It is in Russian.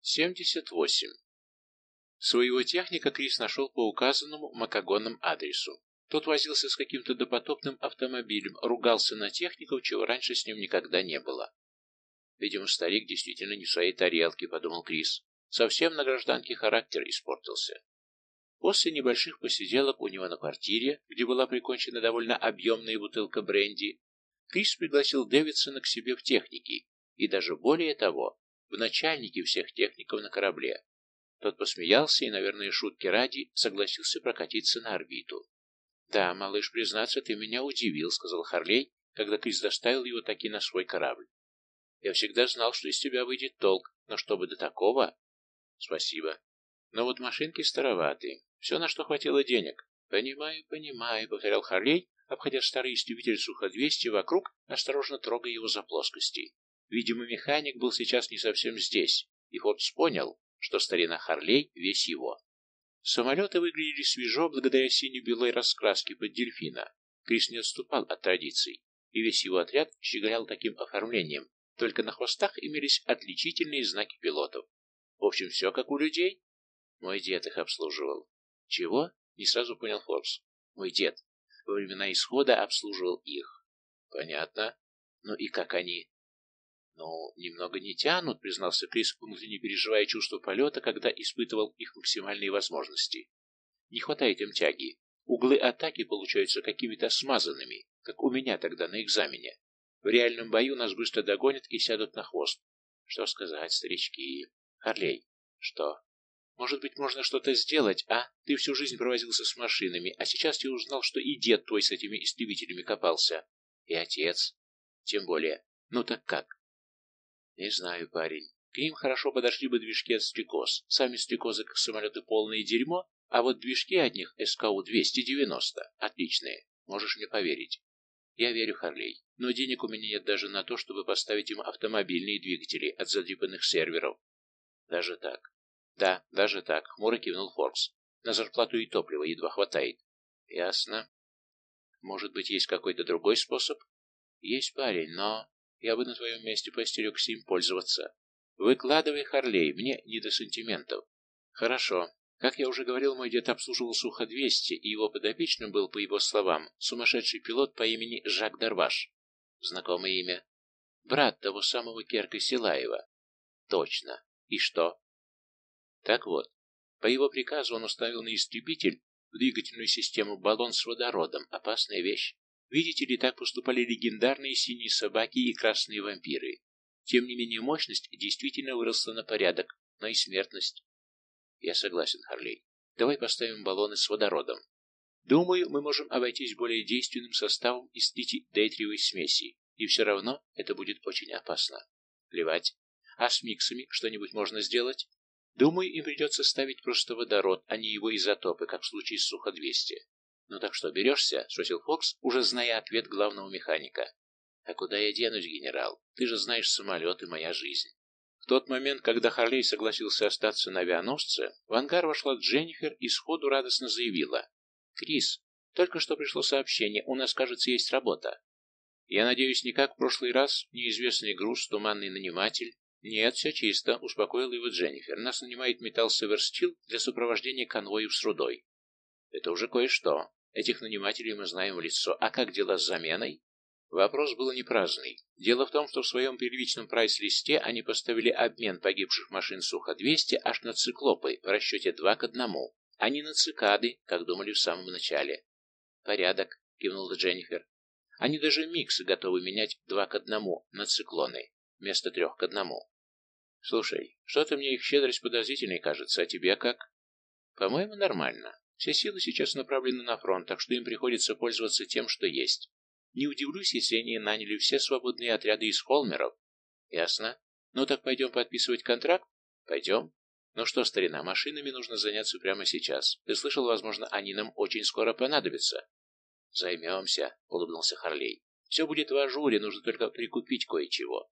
78. Своего техника Крис нашел по указанному Макагоном адресу. Тот возился с каким-то допотопным автомобилем, ругался на техников, чего раньше с ним никогда не было. Видимо, старик действительно не в своей тарелке, подумал Крис. Совсем на гражданке характер испортился. После небольших посиделок у него на квартире, где была прикончена довольно объемная бутылка бренди, Крис пригласил Дэвидсона к себе в техники и даже более того, в начальники всех техников на корабле. Тот посмеялся и, наверное, шутки ради, согласился прокатиться на орбиту. «Да, малыш, признаться, ты меня удивил», — сказал Харлей, когда Крис доставил его таки на свой корабль. «Я всегда знал, что из тебя выйдет толк, но чтобы до такого...» «Спасибо. Но вот машинки староваты. Все, на что хватило денег». «Понимаю, понимаю», — повторял Харлей, обходя старый истребитель Сухо-200 вокруг, осторожно трогая его за плоскости. Видимо, механик был сейчас не совсем здесь, и Фордс понял, что старина Харлей весь его. Самолеты выглядели свежо благодаря сине-белой раскраске под дельфина. Крис не отступал от традиций, и весь его отряд щеголял таким оформлением, только на хвостах имелись отличительные знаки пилотов. В общем, все как у людей. Мой дед их обслуживал. Чего? Не сразу понял Форбс. Мой дед во времена исхода обслуживал их. Понятно. Ну и как они? «Ну, немного не тянут», — признался Крис, внутренне переживая чувство полета, когда испытывал их максимальные возможности. «Не хватает им тяги. Углы атаки получаются какими-то смазанными, как у меня тогда на экзамене. В реальном бою нас быстро догонят и сядут на хвост. Что сказать, старички? Харлей, что? Может быть, можно что-то сделать, а? Ты всю жизнь провозился с машинами, а сейчас я узнал, что и дед твой с этими истребителями копался. И отец. Тем более. Ну так как? Не знаю, парень. К ним хорошо подошли бы движки от стрекоз. Сами стрекозы, как самолеты, полное дерьмо, а вот движки от них СКУ-290 отличные. Можешь мне поверить. Я верю, Харлей, но денег у меня нет даже на то, чтобы поставить им автомобильные двигатели от задрипанных серверов. Даже так? Да, даже так, хмуро кивнул Форкс. На зарплату и топливо едва хватает. Ясно. Может быть, есть какой-то другой способ? Есть парень, но... Я бы на твоем месте постерегся им пользоваться. Выкладывай, Харлей, мне не до сантиментов. Хорошо. Как я уже говорил, мой дед обслуживал Сухо-200, и его подопечным был, по его словам, сумасшедший пилот по имени Жак Дарваш. Знакомое имя. Брат того самого Керка Силаева. Точно. И что? Так вот, по его приказу он уставил на истребитель в двигательную систему баллон с водородом. Опасная вещь. Видите ли, так поступали легендарные синие собаки и красные вампиры. Тем не менее, мощность действительно выросла на порядок, но и смертность. Я согласен, Харлей. Давай поставим баллоны с водородом. Думаю, мы можем обойтись более действенным составом из трити-дейтриевой смеси, и все равно это будет очень опасно. Плевать. А с миксами что-нибудь можно сделать? Думаю, им придется ставить просто водород, а не его изотопы, как в случае с Сухо-200. «Ну так что, берешься?» — спросил Фокс, уже зная ответ главного механика. «А куда я денусь, генерал? Ты же знаешь самолет и моя жизнь». В тот момент, когда Харлей согласился остаться на авианосце, в ангар вошла Дженнифер и сходу радостно заявила. «Крис, только что пришло сообщение, у нас, кажется, есть работа». «Я надеюсь, не как в прошлый раз, неизвестный груз, туманный наниматель?» «Нет, все чисто», — успокоил его Дженнифер. «Нас нанимает Металл Северстил для сопровождения конвоев с рудой». «Это уже кое-что. Этих нанимателей мы знаем в лицо. А как дела с заменой? Вопрос был не праздный. Дело в том, что в своем первичном прайс-листе они поставили обмен погибших машин Сухо-200 аж на циклопы в расчете 2 к 1, а не на цикады, как думали в самом начале. «Порядок», — кивнула Дженнифер. «Они даже миксы готовы менять 2 к 1 на циклоны, вместо 3 к 1. Слушай, что-то мне их щедрость подозрительной кажется, а тебе как?» «По-моему, нормально. Все силы сейчас направлены на фронт, так что им приходится пользоваться тем, что есть. Не удивлюсь, если они наняли все свободные отряды из холмеров. Ясно. Ну так пойдем подписывать контракт? Пойдем. Ну что, старина, машинами нужно заняться прямо сейчас. Ты слышал, возможно, они нам очень скоро понадобятся. Займемся, улыбнулся Харлей. Все будет в ажуре, нужно только прикупить кое-чего.